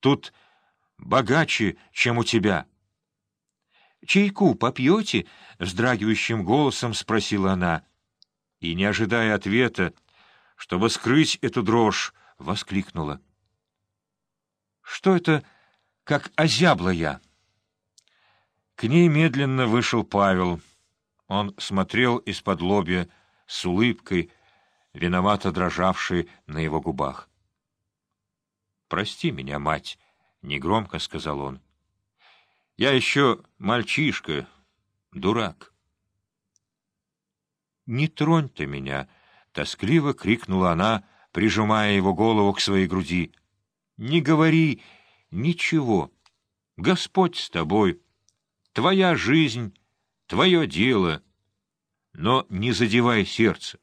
Тут богаче, чем у тебя. — Чайку попьете? — вздрагивающим голосом спросила она. И, не ожидая ответа, чтобы скрыть эту дрожь, воскликнула. — Что это, как озябла я? К ней медленно вышел Павел. Он смотрел из-под лобья с улыбкой, виновато дрожавшей на его губах. — Прости меня, мать, — негромко сказал он. — Я еще мальчишка, дурак. — Не тронь ты меня, — тоскливо крикнула она, прижимая его голову к своей груди. — Не говори ничего. Господь с тобой. Твоя жизнь, твое дело. Но не задевай сердце.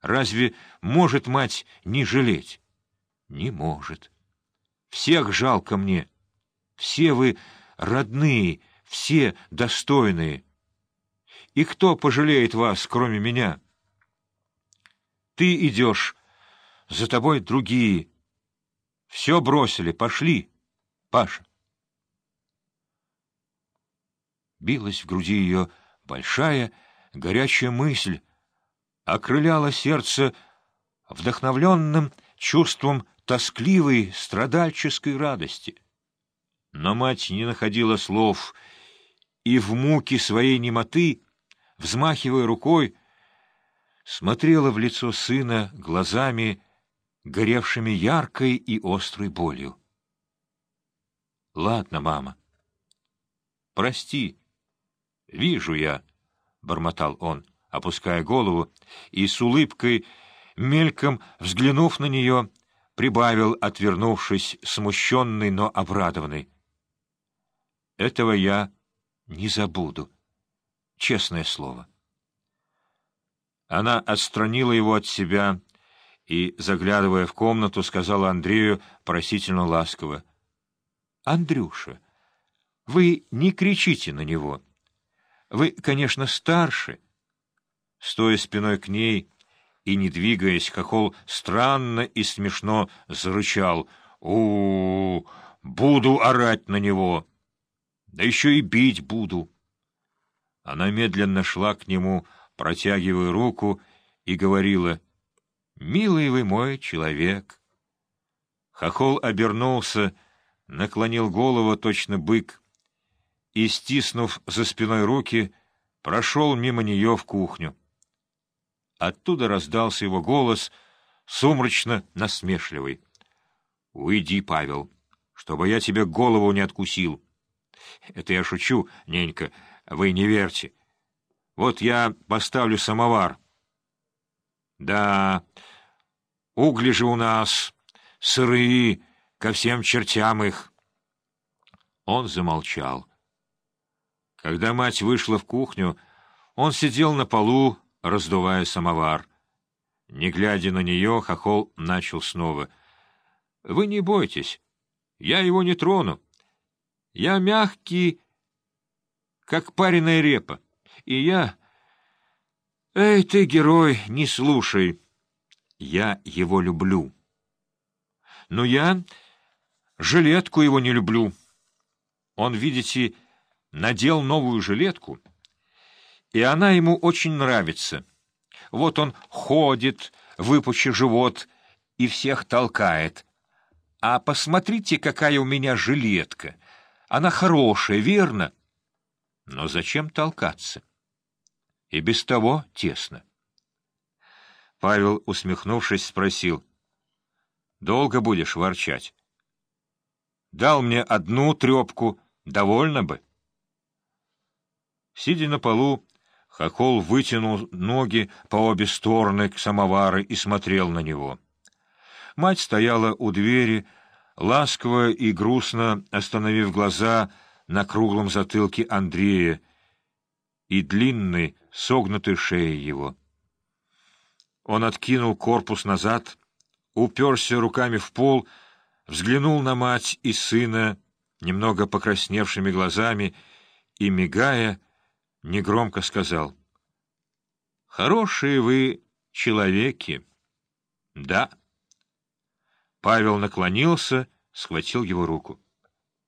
Разве может мать не жалеть? Не может. Всех жалко мне. Все вы родные, все достойные. И кто пожалеет вас, кроме меня? Ты идешь, за тобой другие. Все бросили, пошли, Паша. Билась в груди ее большая, горячая мысль, окрыляла сердце вдохновленным чувством тоскливой, страдальческой радости. Но мать не находила слов, и в муке своей немоты, взмахивая рукой, смотрела в лицо сына глазами, горевшими яркой и острой болью. — Ладно, мама. — Прости. Вижу я, — бормотал он, опуская голову, и с улыбкой, мельком взглянув на нее, прибавил, отвернувшись, смущенный, но обрадованный. — Этого я не забуду. Честное слово. Она отстранила его от себя и, заглядывая в комнату, сказала Андрею просительно ласково. — Андрюша, вы не кричите на него. Вы, конечно, старше. Стоя спиной к ней и не двигаясь, Хохол странно и смешно зарычал. у, -у, Буду орать на него! Да еще и бить буду! Она медленно шла к нему, протягивая руку, и говорила, «Милый вы мой человек!» Хохол обернулся, наклонил голову, точно бык, и, стиснув за спиной руки, прошел мимо нее в кухню. Оттуда раздался его голос, сумрачно-насмешливый. — Уйди, Павел, чтобы я тебе голову не откусил. Это я шучу, ненька, вы не верьте. Вот я поставлю самовар. Да, угли же у нас сырые, ко всем чертям их. Он замолчал. Когда мать вышла в кухню, он сидел на полу, раздувая самовар. Не глядя на нее, хохол начал снова. — Вы не бойтесь, я его не трону. Я мягкий, как пареная репа, и я... Эй, ты, герой, не слушай. Я его люблю. Но я жилетку его не люблю. Он, видите, надел новую жилетку — и она ему очень нравится. Вот он ходит, выпучив живот, и всех толкает. А посмотрите, какая у меня жилетка. Она хорошая, верно? Но зачем толкаться? И без того тесно. Павел, усмехнувшись, спросил. — Долго будешь ворчать? — Дал мне одну трепку, довольно бы. Сидя на полу, Хохол вытянул ноги по обе стороны к самовару и смотрел на него. Мать стояла у двери, ласково и грустно остановив глаза на круглом затылке Андрея и длинной, согнутой шее его. Он откинул корпус назад, уперся руками в пол, взглянул на мать и сына немного покрасневшими глазами и, мигая, негромко сказал. — Хорошие вы человеки. — Да. Павел наклонился, схватил его руку.